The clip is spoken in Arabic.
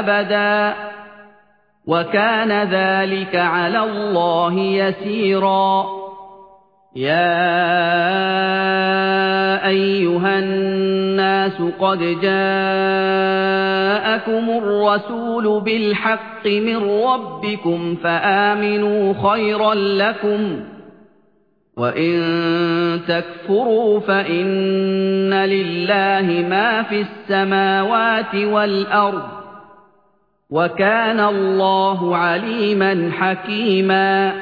أَبَدًا ۚ. وَكَانَ ذَٰلِكَ عَلَى اللَّهِ يَسِيرًا. يَا أَيُّهَا النَّاسُ قَدْ جَاءَكُمُ الرَّسُولُ بِالْحَقِّ مِن رَّبِّكُمْ فَآمِنُوا خَيْرًا لَّكُمْ ۚ. وَإِن تَكْفُرُوا فَإِنَّ لِلَّهِ مَا فِي السَّمَاوَاتِ وَالْأَرْضِ ۚ. وَكَانَ اللَّهُ عَلِيمًا حَكِيمًا